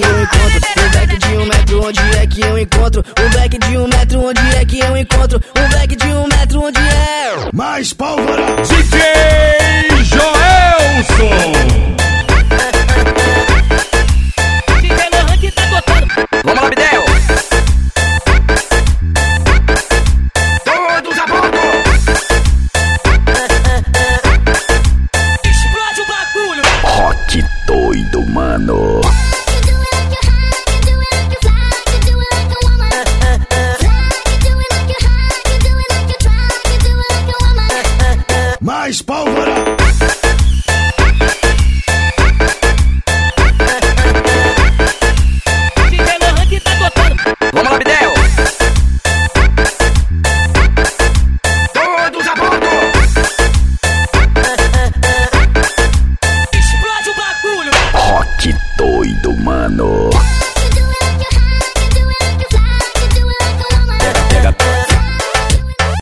que eu encontro? Um black de um metro, onde é que eu encontro? Um black de um metro, onde é que eu encontro? Um black de um metro, onde é? Mais pólvora! DJ Joelson! Tá. Vamos lá, Bidel! Todos a bordo! Explode o bagulho. Rock doido, mano. Mais pólvora! Tá. Vamos lá, Bidel! Todos a bordo! Explode o bagulho. Rock doido, mano.